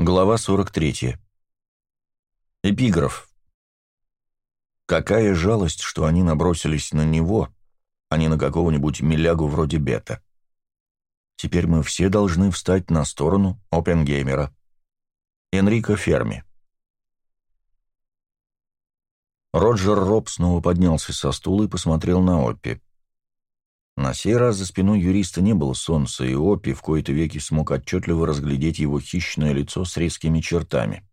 Глава 43. Эпиграф. Какая жалость, что они набросились на него, а не на какого-нибудь милягу вроде Бета. Теперь мы все должны встать на сторону Опенгеймера. Энрико Ферми. Роджер Роб снова поднялся со стула и посмотрел на Оппи. На сей раз за спиной юриста не было солнца, и Опи в кои-то веки смог отчетливо разглядеть его хищное лицо с резкими чертами.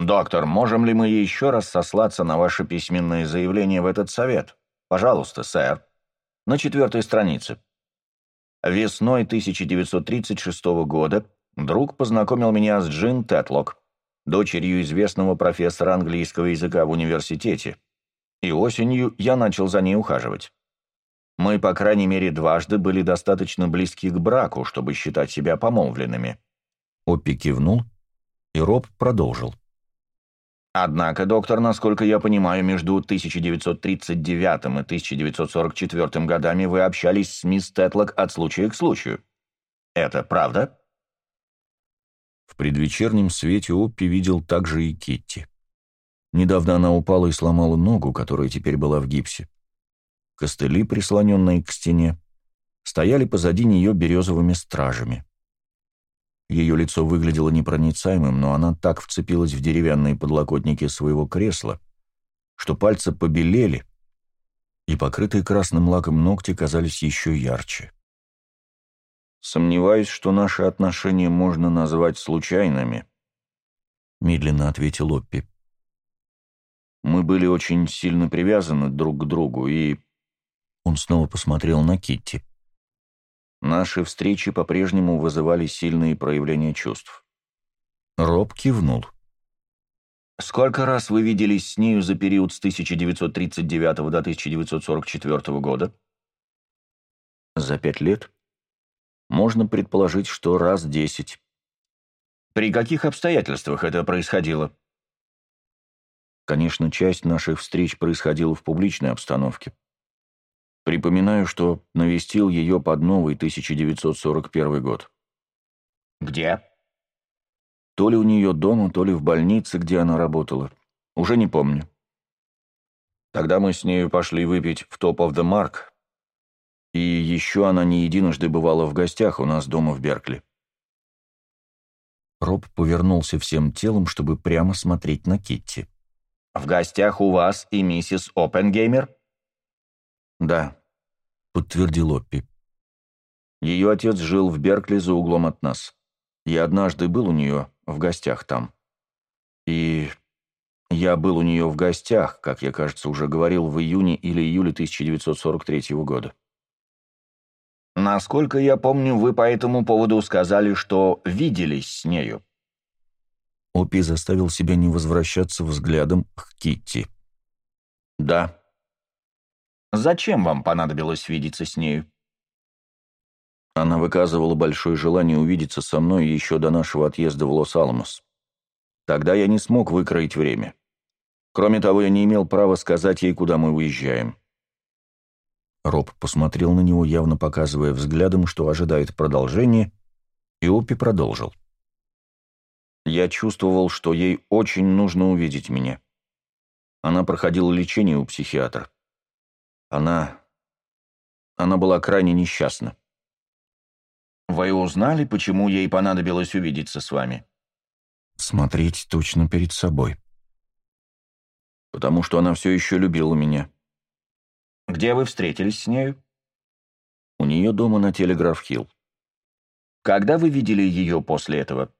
«Доктор, можем ли мы еще раз сослаться на ваше письменное заявление в этот совет? Пожалуйста, сэр. На четвертой странице. Весной 1936 года друг познакомил меня с Джин Тетлок, дочерью известного профессора английского языка в университете, и осенью я начал за ней ухаживать. Мы, по крайней мере, дважды были достаточно близки к браку, чтобы считать себя помолвленными». Оппи кивнул, и Роб продолжил. Однако, доктор, насколько я понимаю, между 1939 и 1944 годами вы общались с мисс Тетлок от случая к случаю. Это правда? В предвечернем свете Оппи видел также и Китти. Недавно она упала и сломала ногу, которая теперь была в гипсе. Костыли, прислоненные к стене, стояли позади нее березовыми стражами. Ее лицо выглядело непроницаемым, но она так вцепилась в деревянные подлокотники своего кресла, что пальцы побелели, и покрытые красным лаком ногти казались еще ярче. «Сомневаюсь, что наши отношения можно назвать случайными», — медленно ответил Оппи. «Мы были очень сильно привязаны друг к другу, и он снова посмотрел на Китти. Наши встречи по-прежнему вызывали сильные проявления чувств. Роб кивнул. «Сколько раз вы виделись с нею за период с 1939 до 1944 года?» «За пять лет. Можно предположить, что раз десять». «При каких обстоятельствах это происходило?» «Конечно, часть наших встреч происходила в публичной обстановке. Припоминаю, что навестил ее под новый 1941 год. «Где?» То ли у нее дома, то ли в больнице, где она работала. Уже не помню. Тогда мы с нею пошли выпить в Top of the Mark, и еще она не единожды бывала в гостях у нас дома в Беркли. Роб повернулся всем телом, чтобы прямо смотреть на Китти. «В гостях у вас и миссис Оппенгеймер?» «Да», — подтвердил Оппи. «Ее отец жил в Беркли за углом от нас. Я однажды был у нее в гостях там. И я был у нее в гостях, как я, кажется, уже говорил, в июне или июле 1943 года. Насколько я помню, вы по этому поводу сказали, что виделись с нею. Опи заставил себя не возвращаться взглядом к Китти. «Да», Зачем вам понадобилось видеться с нею?» Она выказывала большое желание увидеться со мной еще до нашего отъезда в Лос-Аламос. Тогда я не смог выкроить время. Кроме того, я не имел права сказать ей, куда мы уезжаем. Роб посмотрел на него, явно показывая взглядом, что ожидает продолжения, и Опи продолжил. Я чувствовал, что ей очень нужно увидеть меня. Она проходила лечение у психиатра. Она... Она была крайне несчастна. «Вы узнали, почему ей понадобилось увидеться с вами?» «Смотреть точно перед собой. Потому что она все еще любила меня». «Где вы встретились с нею?» «У нее дома на Телеграф-Хилл». «Когда вы видели ее после этого?»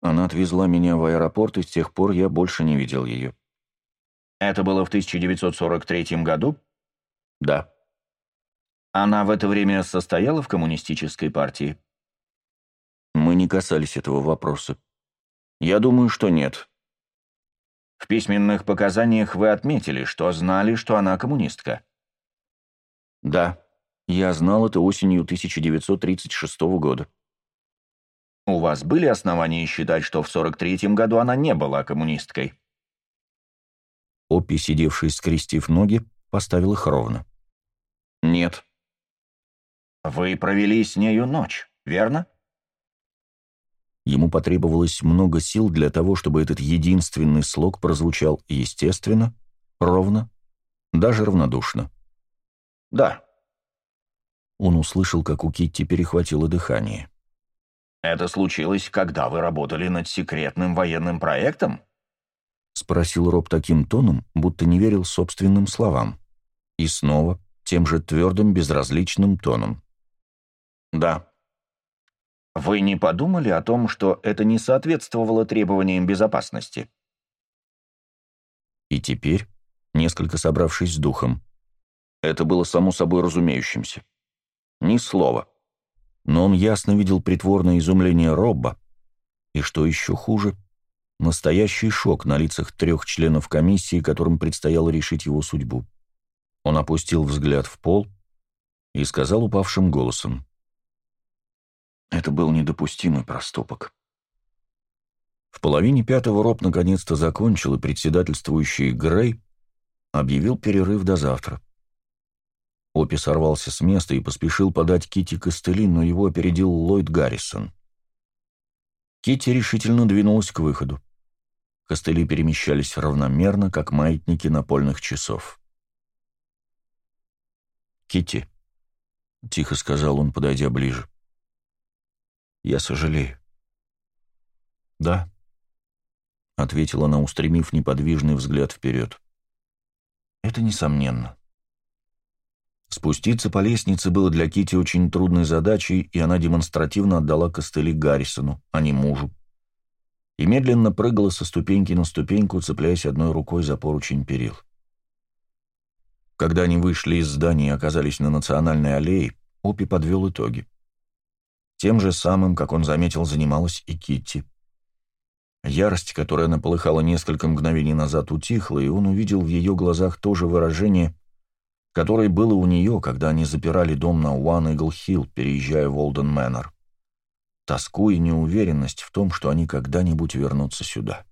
Она отвезла меня в аэропорт, и с тех пор я больше не видел ее. Это было в 1943 году? Да. Она в это время состояла в коммунистической партии? Мы не касались этого вопроса. Я думаю, что нет. В письменных показаниях вы отметили, что знали, что она коммунистка. Да, я знал это осенью 1936 года. У вас были основания считать, что в 43 году она не была коммунисткой? Оппи, сидевший скрестив ноги, поставил их ровно. «Нет». «Вы провели с нею ночь, верно?» Ему потребовалось много сил для того, чтобы этот единственный слог прозвучал естественно, ровно, даже равнодушно. «Да». Он услышал, как у Китти перехватило дыхание. «Это случилось, когда вы работали над секретным военным проектом?» — спросил Роб таким тоном, будто не верил собственным словам. И снова тем же твердым, безразличным тоном. «Да». «Вы не подумали о том, что это не соответствовало требованиям безопасности?» И теперь, несколько собравшись с духом, это было само собой разумеющимся. Ни слова. Но он ясно видел притворное изумление Робба, и, что еще хуже, настоящий шок на лицах трех членов комиссии, которым предстояло решить его судьбу. Он опустил взгляд в пол и сказал упавшим голосом. Это был недопустимый проступок. В половине пятого Роб наконец-то закончил, и председательствующий Грей объявил перерыв до завтра. Опи сорвался с места и поспешил подать Кити костыли, но его опередил Ллойд Гаррисон. Кити решительно двинулась к выходу. Костыли перемещались равномерно, как маятники напольных часов. Кити, тихо сказал он, подойдя ближе. «Я сожалею». «Да», — ответила она, устремив неподвижный взгляд вперед. «Это несомненно». Спуститься по лестнице было для Кити очень трудной задачей, и она демонстративно отдала костыли Гаррисону, а не мужу. И медленно прыгала со ступеньки на ступеньку, цепляясь одной рукой за поручень перил. Когда они вышли из здания и оказались на национальной аллее, Опи подвел итоги. Тем же самым, как он заметил, занималась и Китти. Ярость, которая наполыхала несколько мгновений назад, утихла, и он увидел в ее глазах то же выражение, которое было у нее, когда они запирали дом на One Eagle Hill, переезжая в Олден Мэннер. Тоску и неуверенность в том, что они когда-нибудь вернутся сюда.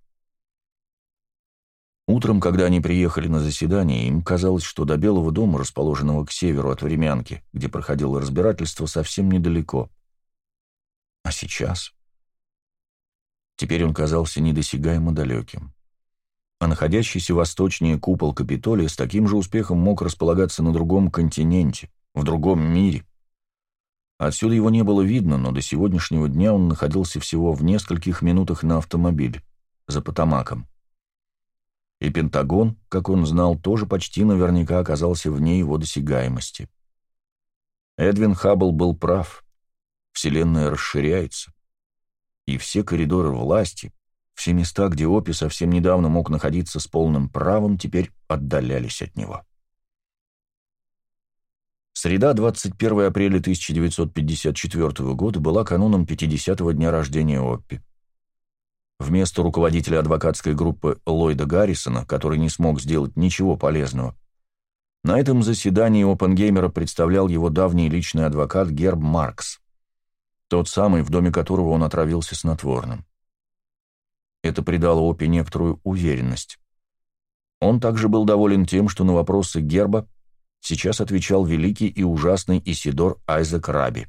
Утром, когда они приехали на заседание, им казалось, что до Белого дома, расположенного к северу от времянки, где проходило разбирательство, совсем недалеко. А сейчас? Теперь он казался недосягаемо далеким а находящийся восточнее купол Капитолия с таким же успехом мог располагаться на другом континенте, в другом мире. Отсюда его не было видно, но до сегодняшнего дня он находился всего в нескольких минутах на автомобиль, за Потамаком. И Пентагон, как он знал, тоже почти наверняка оказался вне его досягаемости. Эдвин Хаббл был прав. Вселенная расширяется. И все коридоры власти, все места, где Опи совсем недавно мог находиться с полным правом, теперь отдалялись от него. Среда, 21 апреля 1954 года, была кануном 50-го дня рождения Оппи. Вместо руководителя адвокатской группы Ллойда Гаррисона, который не смог сделать ничего полезного, на этом заседании Опенгеймера представлял его давний личный адвокат Герб Маркс, тот самый, в доме которого он отравился снотворным. Это придало Опи некоторую уверенность. Он также был доволен тем, что на вопросы Герба сейчас отвечал великий и ужасный Исидор Айзек Раби.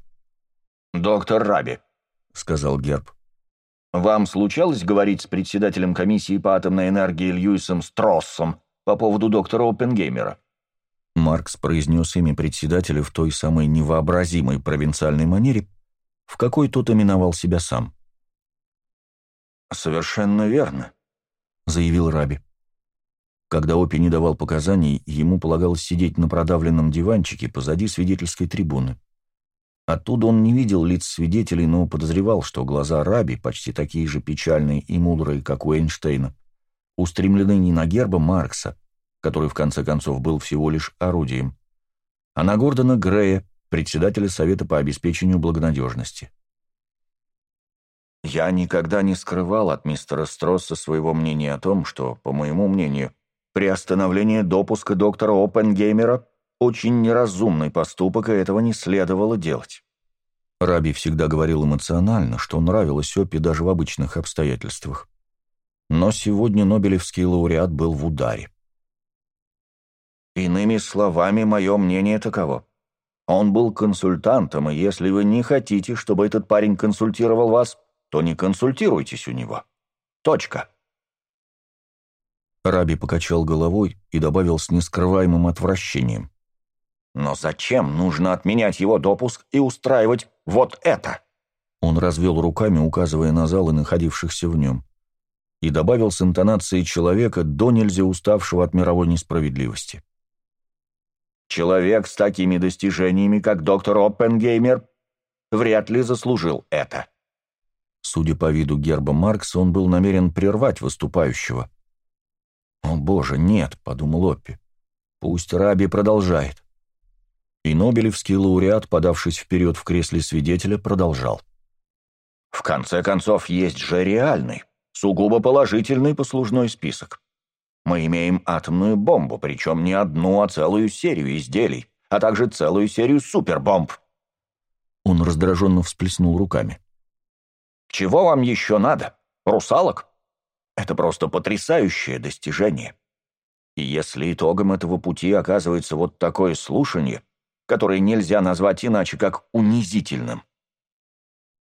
«Доктор Раби», — сказал Герб, — «вам случалось говорить с председателем комиссии по атомной энергии Льюисом Строссом по поводу доктора Оппенгеймера?» Маркс произнес имя председателя в той самой невообразимой провинциальной манере, в какой тот именовал себя сам. «Совершенно верно», — заявил Раби. Когда Опи не давал показаний, ему полагалось сидеть на продавленном диванчике позади свидетельской трибуны. Оттуда он не видел лиц свидетелей, но подозревал, что глаза Раби, почти такие же печальные и мудрые, как у Эйнштейна, устремлены не на герба Маркса, который в конце концов был всего лишь орудием, а на Гордона Грея, председателя Совета по обеспечению благонадежности. Я никогда не скрывал от мистера Стросса своего мнения о том, что, по моему мнению, приостановление допуска доктора Оппенгеймера – очень неразумный поступок, и этого не следовало делать. Раби всегда говорил эмоционально, что нравилось Оппи даже в обычных обстоятельствах. Но сегодня Нобелевский лауреат был в ударе. Иными словами, мое мнение таково. Он был консультантом, и если вы не хотите, чтобы этот парень консультировал вас – то не консультируйтесь у него. Точка. Раби покачал головой и добавил с нескрываемым отвращением. «Но зачем нужно отменять его допуск и устраивать вот это?» Он развел руками, указывая на залы, находившихся в нем, и добавил с интонацией человека, до нельзя уставшего от мировой несправедливости. «Человек с такими достижениями, как доктор Оппенгеймер, вряд ли заслужил это». Судя по виду герба Маркса, он был намерен прервать выступающего. «О боже, нет», — подумал Оппи. «Пусть Раби продолжает». И Нобелевский лауреат, подавшись вперед в кресле свидетеля, продолжал. «В конце концов, есть же реальный, сугубо положительный послужной список. Мы имеем атомную бомбу, причем не одну, а целую серию изделий, а также целую серию супербомб». Он раздраженно всплеснул руками. «Чего вам еще надо? Русалок? Это просто потрясающее достижение. И если итогом этого пути оказывается вот такое слушание, которое нельзя назвать иначе, как унизительным,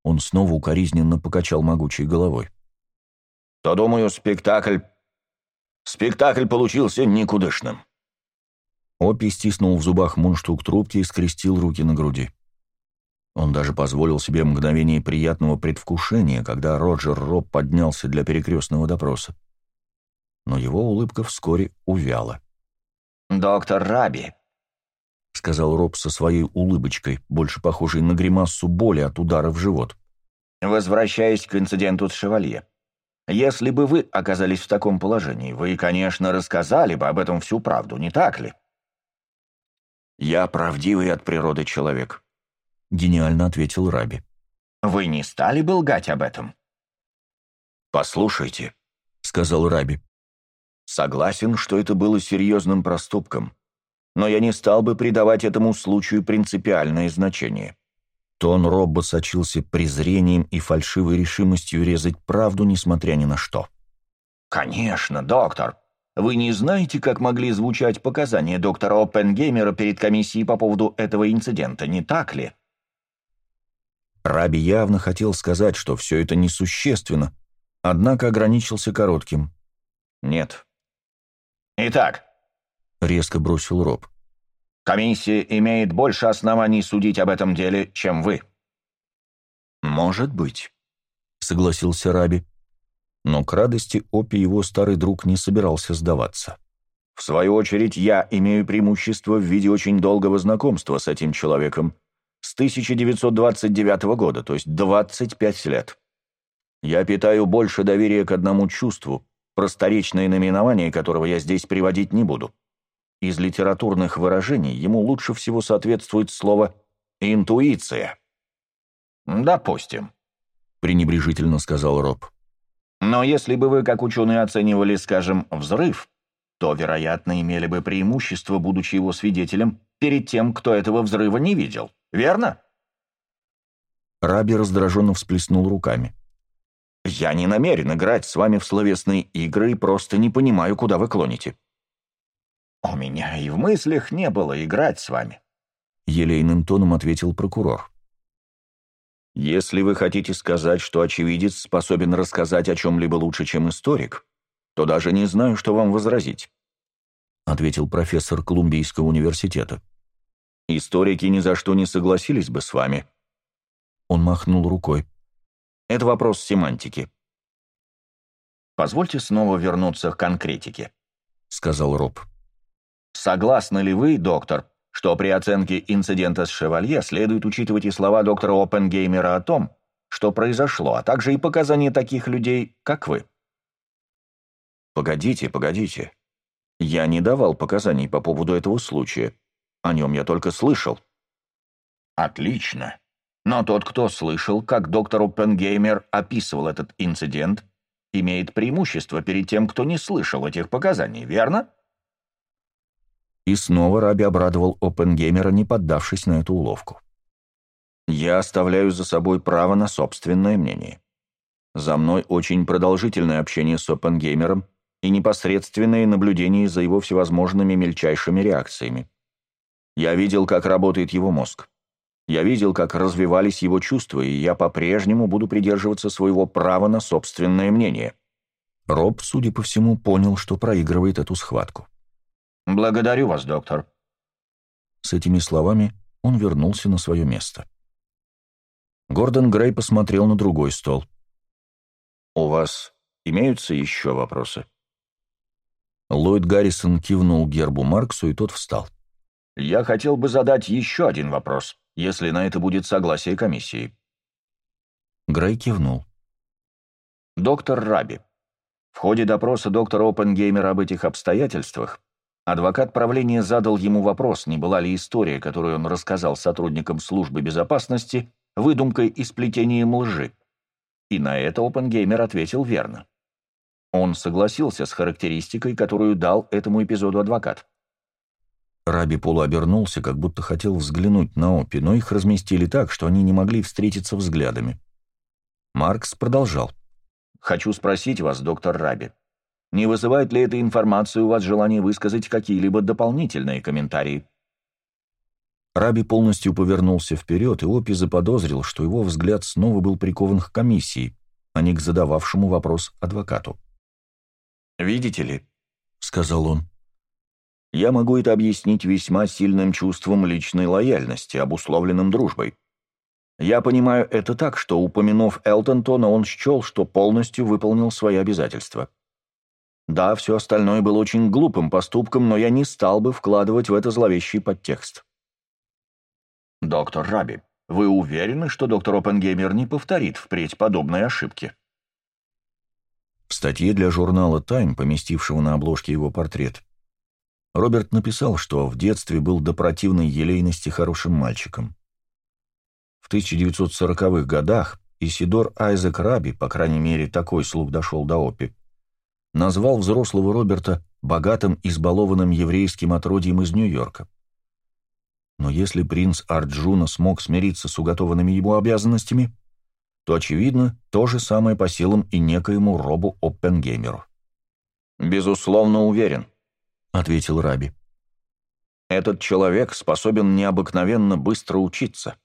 он снова укоризненно покачал могучей головой. То, думаю, спектакль... Спектакль получился никудышным. Опи стиснул в зубах мундштук трубки и скрестил руки на груди. Он даже позволил себе мгновение приятного предвкушения, когда Роджер Роб поднялся для перекрестного допроса. Но его улыбка вскоре увяла. «Доктор Раби», — сказал Роб со своей улыбочкой, больше похожей на гримассу боли от удара в живот. «Возвращаясь к инциденту с Шевалье. Если бы вы оказались в таком положении, вы, конечно, рассказали бы об этом всю правду, не так ли?» «Я правдивый от природы человек», — гениально ответил Раби. «Вы не стали бы лгать об этом?» «Послушайте», — сказал Раби. «Согласен, что это было серьезным проступком, но я не стал бы придавать этому случаю принципиальное значение». Тон Робба сочился презрением и фальшивой решимостью резать правду, несмотря ни на что. «Конечно, доктор. Вы не знаете, как могли звучать показания доктора Оппенгеймера перед комиссией по поводу этого инцидента, не так ли?» Раби явно хотел сказать, что все это несущественно, однако ограничился коротким. «Нет». «Итак», — резко бросил Роб, — «комиссия имеет больше оснований судить об этом деле, чем вы». «Может быть», — согласился Раби. Но к радости Опи его старый друг не собирался сдаваться. «В свою очередь, я имею преимущество в виде очень долгого знакомства с этим человеком, с 1929 года, то есть 25 лет. Я питаю больше доверия к одному чувству, просторечное наименование которого я здесь приводить не буду. Из литературных выражений ему лучше всего соответствует слово «интуиция». «Допустим», — пренебрежительно сказал Роб. «Но если бы вы, как ученые, оценивали, скажем, взрыв, то, вероятно, имели бы преимущество, будучи его свидетелем, перед тем, кто этого взрыва не видел верно?» Раби раздраженно всплеснул руками. «Я не намерен играть с вами в словесные игры и просто не понимаю, куда вы клоните». «У меня и в мыслях не было играть с вами», — елейным тоном ответил прокурор. «Если вы хотите сказать, что очевидец способен рассказать о чем-либо лучше, чем историк, то даже не знаю, что вам возразить», — ответил профессор Колумбийского университета. Историки ни за что не согласились бы с вами. Он махнул рукой. Это вопрос семантики. Позвольте снова вернуться к конкретике, сказал Роб. Согласны ли вы, доктор, что при оценке инцидента с Шевалье следует учитывать и слова доктора Оппенгеймера о том, что произошло, а также и показания таких людей, как вы? Погодите, погодите. Я не давал показаний по поводу этого случая. О нем я только слышал». «Отлично. Но тот, кто слышал, как доктор Оппенгеймер описывал этот инцидент, имеет преимущество перед тем, кто не слышал этих показаний, верно?» И снова Раби обрадовал Оппенгеймера, не поддавшись на эту уловку. «Я оставляю за собой право на собственное мнение. За мной очень продолжительное общение с Оппенгеймером и непосредственные наблюдения за его всевозможными мельчайшими реакциями. Я видел, как работает его мозг. Я видел, как развивались его чувства, и я по-прежнему буду придерживаться своего права на собственное мнение. Роб, судя по всему, понял, что проигрывает эту схватку. «Благодарю вас, доктор». С этими словами он вернулся на свое место. Гордон Грей посмотрел на другой стол. «У вас имеются еще вопросы?» Ллойд Гаррисон кивнул Гербу Марксу, и тот встал. «Я хотел бы задать еще один вопрос если на это будет согласие комиссии. Грей кивнул. Доктор Раби. В ходе допроса доктора Опенгеймера об этих обстоятельствах адвокат правления задал ему вопрос, не была ли история, которую он рассказал сотрудникам службы безопасности, выдумкой и сплетением лжи. И на это Опенгеймер ответил верно. Он согласился с характеристикой, которую дал этому эпизоду адвокат. Раби полуобернулся, как будто хотел взглянуть на Опи, но их разместили так, что они не могли встретиться взглядами. Маркс продолжал. «Хочу спросить вас, доктор Раби, не вызывает ли эта информация у вас желание высказать какие-либо дополнительные комментарии?» Раби полностью повернулся вперед, и Опи заподозрил, что его взгляд снова был прикован к комиссии, а не к задававшему вопрос адвокату. «Видите ли», — сказал он, я могу это объяснить весьма сильным чувством личной лояльности, обусловленным дружбой. Я понимаю это так, что, упомянув Элтонтона, он счел, что полностью выполнил свои обязательства. Да, все остальное было очень глупым поступком, но я не стал бы вкладывать в это зловещий подтекст. «Доктор Раби, вы уверены, что доктор Оппенгеймер не повторит впредь подобной ошибки?» В статье для журнала «Тайм», поместившего на обложке его портрет, Роберт написал, что в детстве был до противной елейности хорошим мальчиком. В 1940-х годах Исидор Айзек Раби, по крайней мере, такой слух дошел до Опи, назвал взрослого Роберта богатым, избалованным еврейским отродьем из Нью-Йорка. Но если принц Арджуна смог смириться с уготованными ему обязанностями, то, очевидно, то же самое по силам и некоему Робу Оппенгеймеру. «Безусловно, уверен», — ответил Раби. «Этот человек способен необыкновенно быстро учиться».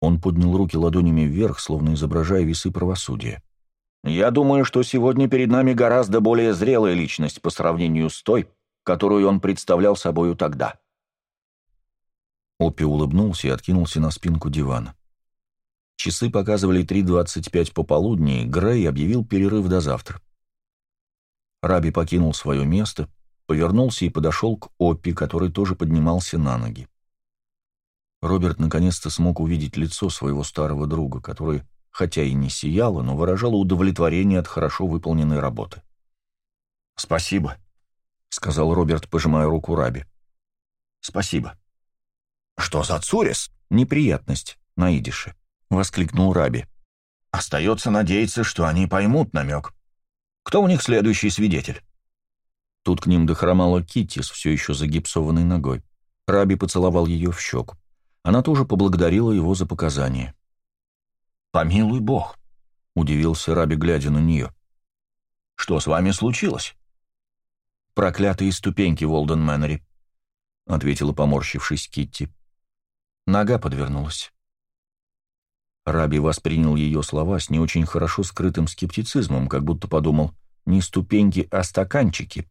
Он поднял руки ладонями вверх, словно изображая весы правосудия. «Я думаю, что сегодня перед нами гораздо более зрелая личность по сравнению с той, которую он представлял собою тогда». Оппи улыбнулся и откинулся на спинку дивана. Часы показывали 3.25 пополудни, и Грей объявил перерыв до завтра. Раби покинул свое место, повернулся и подошел к Оппи, который тоже поднимался на ноги. Роберт наконец-то смог увидеть лицо своего старого друга, которое, хотя и не сияло, но выражало удовлетворение от хорошо выполненной работы. «Спасибо», — сказал Роберт, пожимая руку Раби. «Спасибо». «Что за цурис?» «Неприятность на идише», — воскликнул Раби. «Остается надеяться, что они поймут намек», кто у них следующий свидетель?» Тут к ним дохромала Китти с все еще загипсованной ногой. Раби поцеловал ее в щеку. Она тоже поблагодарила его за показания. «Помилуй бог», — удивился Раби, глядя на нее. «Что с вами случилось?» «Проклятые ступеньки, Волден Мэннери», — ответила, поморщившись Китти. Нога подвернулась. Раби воспринял ее слова с не очень хорошо скрытым скептицизмом, как будто подумал «не ступеньки, а стаканчики»,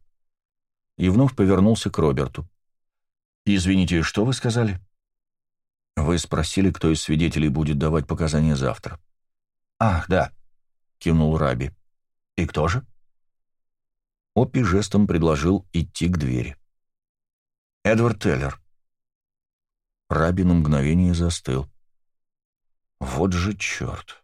и вновь повернулся к Роберту. «Извините, что вы сказали?» «Вы спросили, кто из свидетелей будет давать показания завтра». «Ах, да», — кивнул Раби. «И кто же?» Оппи жестом предложил идти к двери. «Эдвард Теллер». Раби на мгновение застыл. Вот же черт.